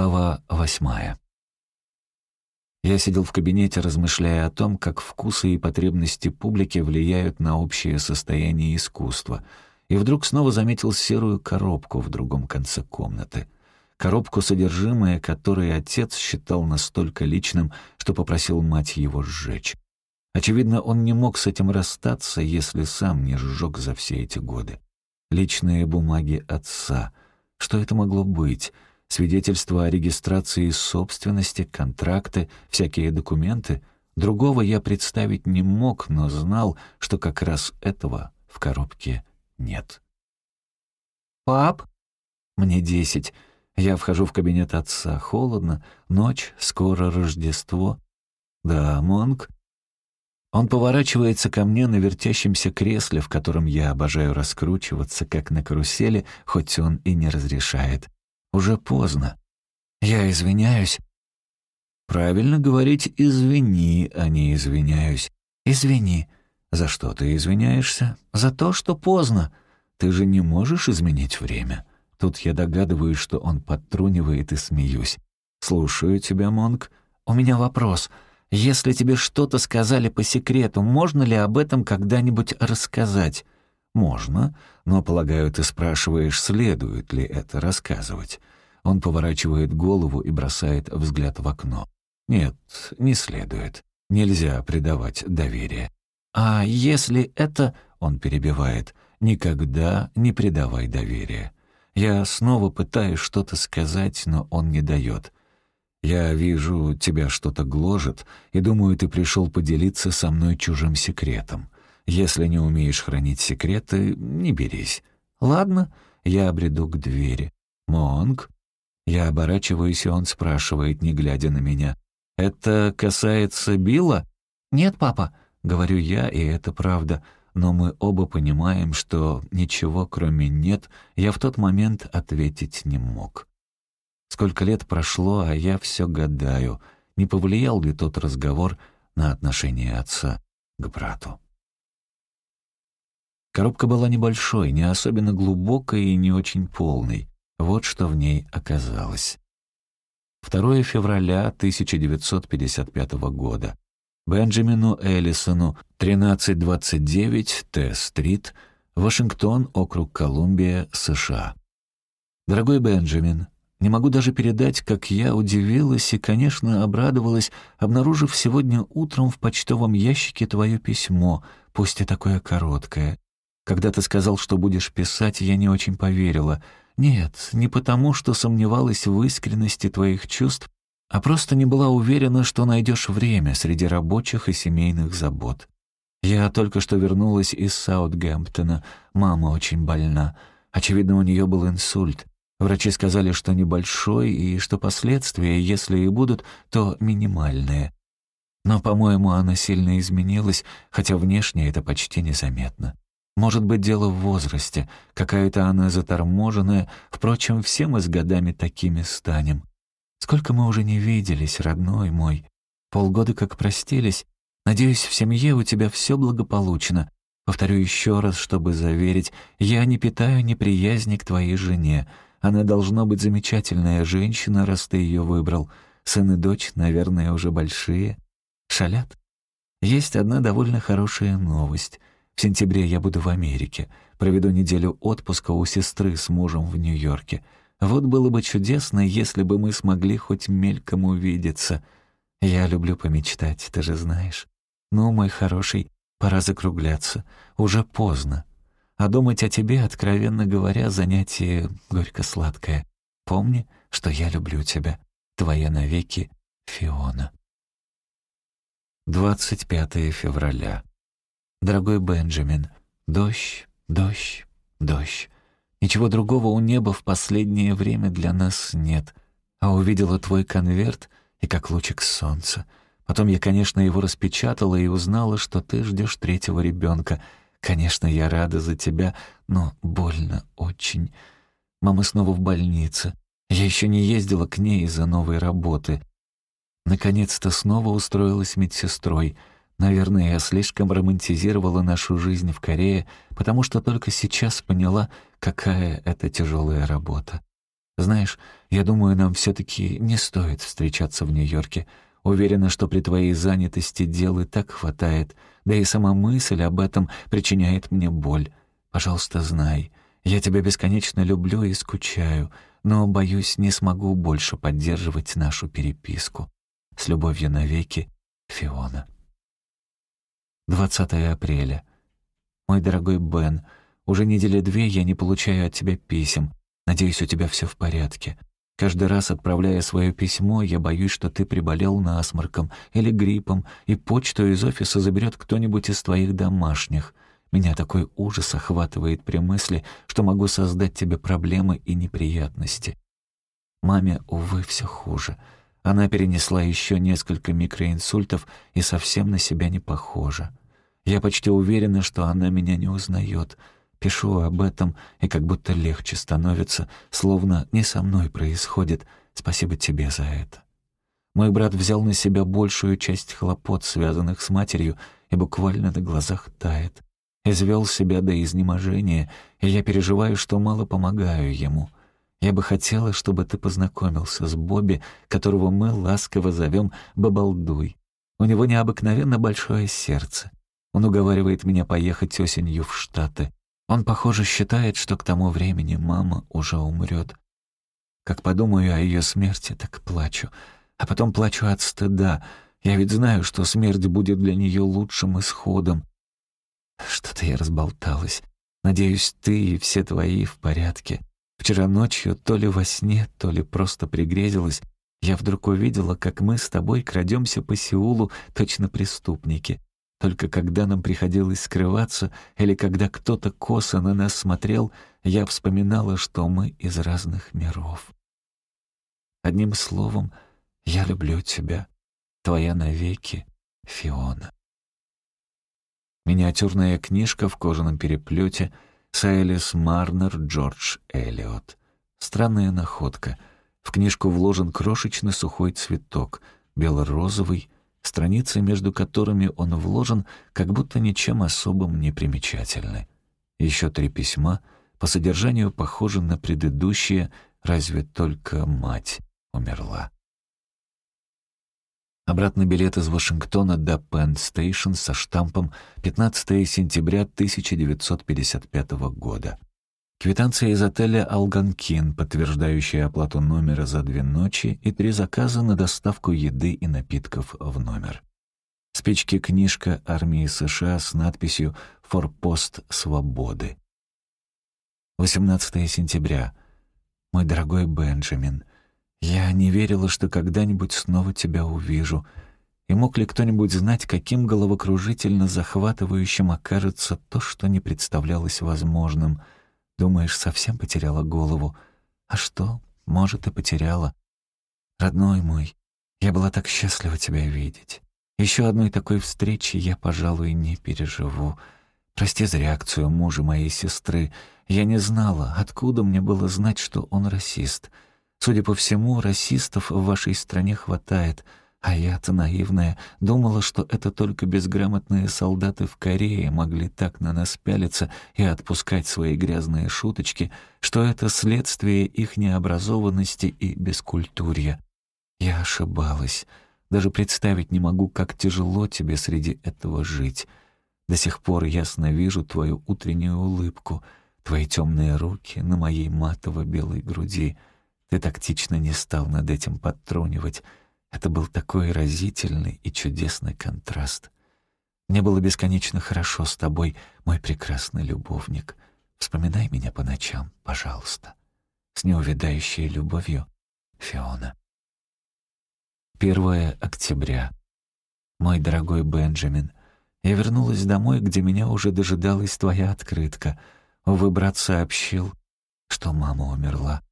Глава восьмая. Я сидел в кабинете, размышляя о том, как вкусы и потребности публики влияют на общее состояние искусства, и вдруг снова заметил серую коробку в другом конце комнаты. Коробку, содержимое которой отец считал настолько личным, что попросил мать его сжечь. Очевидно, он не мог с этим расстаться, если сам не сжег за все эти годы. Личные бумаги отца. Что это могло быть? Свидетельства о регистрации собственности, контракты, всякие документы. Другого я представить не мог, но знал, что как раз этого в коробке нет. «Пап?» «Мне десять. Я вхожу в кабинет отца. Холодно. Ночь, скоро Рождество». «Да, Монг?» Он поворачивается ко мне на вертящемся кресле, в котором я обожаю раскручиваться, как на карусели, хоть он и не разрешает. Уже поздно. Я извиняюсь. Правильно говорить «извини», а не «извиняюсь». Извини. За что ты извиняешься? За то, что поздно. Ты же не можешь изменить время. Тут я догадываюсь, что он подтрунивает и смеюсь. Слушаю тебя, Монг. У меня вопрос. Если тебе что-то сказали по секрету, можно ли об этом когда-нибудь рассказать? «Можно, но, полагаю, ты спрашиваешь, следует ли это рассказывать». Он поворачивает голову и бросает взгляд в окно. «Нет, не следует. Нельзя предавать доверие». «А если это...» — он перебивает. «Никогда не предавай доверие». Я снова пытаюсь что-то сказать, но он не дает. «Я вижу, тебя что-то гложет, и думаю, ты пришел поделиться со мной чужим секретом. Если не умеешь хранить секреты, не берись. Ладно, я обреду к двери. Монг? Я оборачиваюсь, и он спрашивает, не глядя на меня. «Это касается Билла?» «Нет, папа», — говорю я, и это правда. Но мы оба понимаем, что ничего, кроме «нет», я в тот момент ответить не мог. Сколько лет прошло, а я все гадаю, не повлиял ли тот разговор на отношение отца к брату. Коробка была небольшой, не особенно глубокой и не очень полной. Вот что в ней оказалось. 2 февраля 1955 года. Бенджамину Эллисону, 1329 Т-стрит, Вашингтон, округ Колумбия, США. Дорогой Бенджамин, не могу даже передать, как я удивилась и, конечно, обрадовалась, обнаружив сегодня утром в почтовом ящике твое письмо, пусть и такое короткое. Когда ты сказал, что будешь писать, я не очень поверила. Нет, не потому, что сомневалась в искренности твоих чувств, а просто не была уверена, что найдешь время среди рабочих и семейных забот. Я только что вернулась из Саутгемптона. Мама очень больна. Очевидно, у нее был инсульт. Врачи сказали, что небольшой, и что последствия, если и будут, то минимальные. Но, по-моему, она сильно изменилась, хотя внешне это почти незаметно. Может быть, дело в возрасте, какая-то она заторможенная, впрочем, все мы с годами такими станем. Сколько мы уже не виделись, родной мой. Полгода как простились. Надеюсь, в семье у тебя все благополучно. Повторю еще раз, чтобы заверить, я не питаю неприязни к твоей жене. Она должна быть замечательная женщина, раз ты ее выбрал. Сын и дочь, наверное, уже большие. Шалят. Есть одна довольно хорошая новость. В сентябре я буду в Америке. Проведу неделю отпуска у сестры с мужем в Нью-Йорке. Вот было бы чудесно, если бы мы смогли хоть мельком увидеться. Я люблю помечтать, ты же знаешь. Ну, мой хороший, пора закругляться. Уже поздно. А думать о тебе, откровенно говоря, занятие горько-сладкое. Помни, что я люблю тебя. Твоя навеки Фиона. 25 февраля. Дорогой Бенджамин, дождь, дождь, дождь. Ничего другого у неба в последнее время для нас нет. А увидела твой конверт и как лучик солнца. Потом я, конечно, его распечатала и узнала, что ты ждешь третьего ребенка. Конечно, я рада за тебя, но больно очень. Мама снова в больнице. Я еще не ездила к ней из-за новой работы. Наконец-то снова устроилась медсестрой — Наверное, я слишком романтизировала нашу жизнь в Корее, потому что только сейчас поняла, какая это тяжелая работа. Знаешь, я думаю, нам все-таки не стоит встречаться в Нью-Йорке. Уверена, что при твоей занятости дел и так хватает, да и сама мысль об этом причиняет мне боль. Пожалуйста, знай, я тебя бесконечно люблю и скучаю, но, боюсь, не смогу больше поддерживать нашу переписку. С любовью навеки, Фиона. 20 апреля. Мой дорогой Бен, уже недели две я не получаю от тебя писем. Надеюсь, у тебя все в порядке. Каждый раз, отправляя свое письмо, я боюсь, что ты приболел насморком или гриппом, и почту из офиса заберет кто-нибудь из твоих домашних. Меня такой ужас охватывает при мысли, что могу создать тебе проблемы и неприятности. Маме, увы, все хуже. Она перенесла еще несколько микроинсультов и совсем на себя не похожа. Я почти уверена, что она меня не узнает — Пишу об этом, и как будто легче становится, словно не со мной происходит. Спасибо тебе за это. Мой брат взял на себя большую часть хлопот, связанных с матерью, и буквально на глазах тает. Извел себя до изнеможения, и я переживаю, что мало помогаю ему. Я бы хотела, чтобы ты познакомился с Бобби, которого мы ласково зовем Бабалдуй. У него необыкновенно большое сердце. Он уговаривает меня поехать осенью в Штаты. Он, похоже, считает, что к тому времени мама уже умрет. Как подумаю о ее смерти, так плачу. А потом плачу от стыда. Я ведь знаю, что смерть будет для нее лучшим исходом. Что-то я разболталась. Надеюсь, ты и все твои в порядке. Вчера ночью, то ли во сне, то ли просто пригрезилась, я вдруг увидела, как мы с тобой крадемся по Сеулу, точно преступники. Только когда нам приходилось скрываться или когда кто-то косо на нас смотрел, я вспоминала, что мы из разных миров. Одним словом, я люблю тебя, твоя навеки, Фиона. Миниатюрная книжка в кожаном переплете Сайлис Марнер Джордж Эллиот. Странная находка. В книжку вложен крошечный сухой цветок, бело-розовый, страницы, между которыми он вложен, как будто ничем особым не примечательны. Еще три письма, по содержанию похожи на предыдущие, разве только мать умерла. Обратный билет из Вашингтона до Пенн-Стейшн со штампом 15 сентября 1955 года. Квитанция из отеля «Алганкин», подтверждающая оплату номера за две ночи и три заказа на доставку еды и напитков в номер. Спички-книжка армии США с надписью «Форпост свободы». 18 сентября. Мой дорогой Бенджамин, я не верила, что когда-нибудь снова тебя увижу. И мог ли кто-нибудь знать, каким головокружительно захватывающим окажется то, что не представлялось возможным — Думаешь, совсем потеряла голову? А что? Может, и потеряла. Родной мой, я была так счастлива тебя видеть. Еще одной такой встречи я, пожалуй, не переживу. Прости за реакцию мужа моей сестры. Я не знала, откуда мне было знать, что он расист. Судя по всему, расистов в вашей стране хватает — а я-то наивная думала, что это только безграмотные солдаты в Корее могли так на нас пялиться и отпускать свои грязные шуточки, что это следствие их необразованности и бескультурья. Я ошибалась. Даже представить не могу, как тяжело тебе среди этого жить. До сих пор ясно вижу твою утреннюю улыбку, твои темные руки на моей матово-белой груди. Ты тактично не стал над этим подтрунивать — это был такой разительный и чудесный контраст. Мне было бесконечно хорошо с тобой, мой прекрасный любовник. Вспоминай меня по ночам, пожалуйста. С неувядающей любовью, Фиона. 1 октября. Мой дорогой Бенджамин, я вернулась домой, где меня уже дожидалась твоя открытка. Увы, брат сообщил, что мама умерла.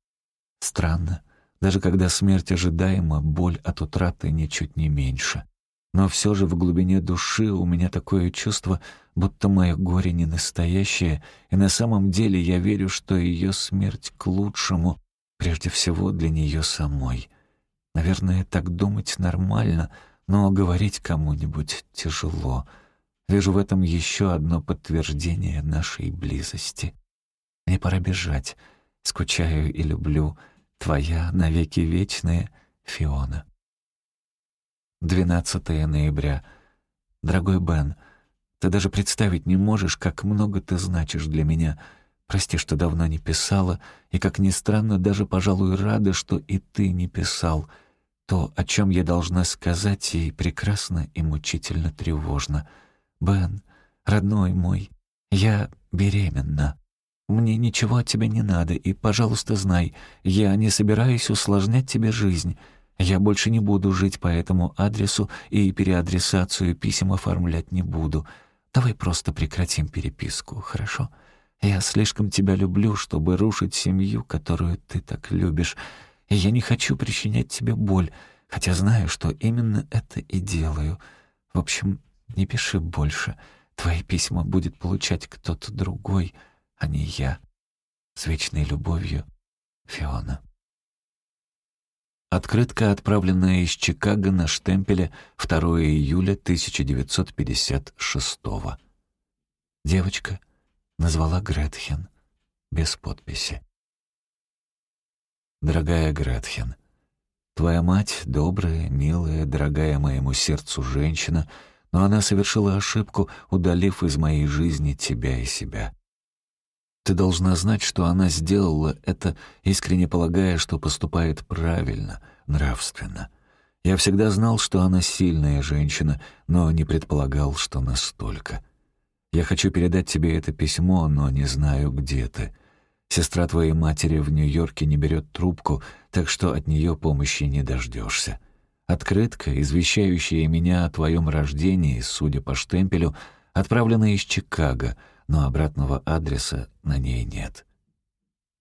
Странно, даже когда смерть ожидаема, боль от утраты ничуть не меньше. Но все же в глубине души у меня такое чувство, будто мое горе не настоящее, и на самом деле я верю, что ее смерть к лучшему, прежде всего для нее самой. Наверное, так думать нормально, но говорить кому-нибудь тяжело. Вижу в этом еще одно подтверждение нашей близости. Мне пора бежать. Скучаю и люблю — Твоя навеки вечная Фиона. 12 ноября. Дорогой Бен, ты даже представить не можешь, как много ты значишь для меня. Прости, что давно не писала, и, как ни странно, даже, пожалуй, рада, что и ты не писал. То, о чем я должна сказать, ей прекрасно и мучительно тревожно. Бен, родной мой, я беременна. Мне ничего от тебя не надо, и, пожалуйста, знай, я не собираюсь усложнять тебе жизнь. Я больше не буду жить по этому адресу и переадресацию писем оформлять не буду. Давай просто прекратим переписку, хорошо? Я слишком тебя люблю, чтобы рушить семью, которую ты так любишь, и я не хочу причинять тебе боль, хотя знаю, что именно это и делаю. В общем, не пиши больше. Твои письма будет получать кто-то другой, а не я. С вечной любовью, Фиона. Открытка, отправленная из Чикаго на штемпеле 2 июля 1956 Девочка назвала Гретхен без подписи. Дорогая Гретхен, твоя мать — добрая, милая, дорогая моему сердцу женщина, но она совершила ошибку, удалив из моей жизни тебя и себя. Ты должна знать, что она сделала это, искренне полагая, что поступает правильно, нравственно. Я всегда знал, что она сильная женщина, но не предполагал, что настолько. Я хочу передать тебе это письмо, но не знаю, где ты. Сестра твоей матери в Нью-Йорке не берет трубку, так что от нее помощи не дождешься. Открытка, извещающая меня о твоем рождении, судя по штемпелю, отправлена из Чикаго — но обратного адреса на ней нет.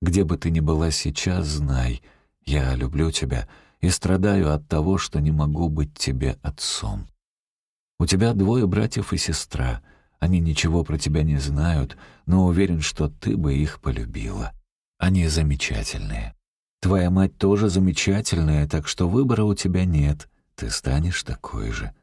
Где бы ты ни была сейчас, знай, я люблю тебя и страдаю от того, что не могу быть тебе отцом. У тебя двое братьев и сестра. Они ничего про тебя не знают, но уверен, что ты бы их полюбила. Они замечательные. Твоя мать тоже замечательная, так что выбора у тебя нет. Ты станешь такой же.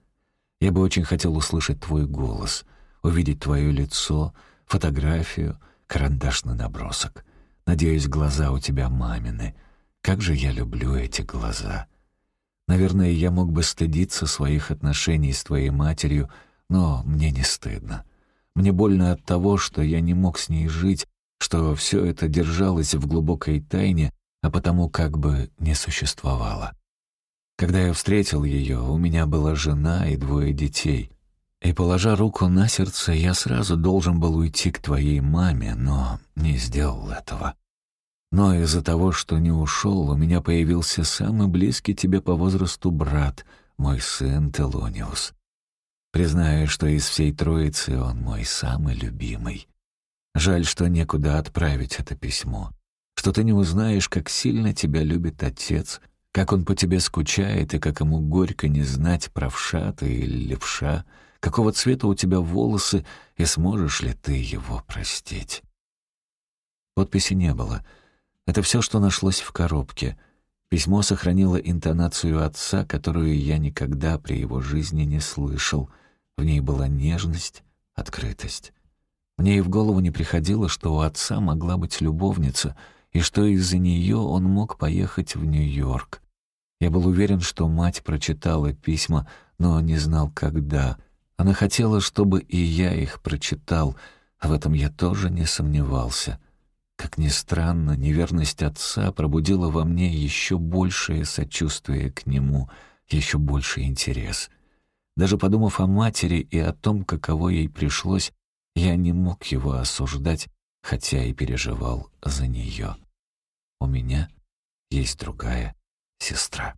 Я бы очень хотел услышать твой голос, увидеть твое лицо, фотографию, карандашный набросок. Надеюсь, глаза у тебя мамины. Как же я люблю эти глаза. Наверное, я мог бы стыдиться своих отношений с твоей матерью, но мне не стыдно. Мне больно от того, что я не мог с ней жить, что все это держалось в глубокой тайне, а потому как бы не существовало. Когда я встретил ее, у меня была жена и двое детей. И, положа руку на сердце, я сразу должен был уйти к твоей маме, но не сделал этого. Но из-за того, что не ушел, у меня появился самый близкий тебе по возрасту брат, мой сын Телониус. Признаю, что из всей троицы он мой самый любимый. Жаль, что некуда отправить это письмо, что ты не узнаешь, как сильно тебя любит отец, как он по тебе скучает и как ему горько не знать, правша ты или левша — какого цвета у тебя волосы и сможешь ли ты его простить. Подписи не было. Это все, что нашлось в коробке. Письмо сохранило интонацию отца, которую я никогда при его жизни не слышал. В ней была нежность, открытость. Мне и в голову не приходило, что у отца могла быть любовница, и что из-за нее он мог поехать в Нью-Йорк. Я был уверен, что мать прочитала письма, но не знал, когда — она хотела, чтобы и я их прочитал, в этом я тоже не сомневался. Как ни странно, неверность отца пробудила во мне еще большее сочувствие к нему, еще больший интерес. Даже подумав о матери и о том, каково ей пришлось, я не мог его осуждать, хотя и переживал за нее. У меня есть другая сестра.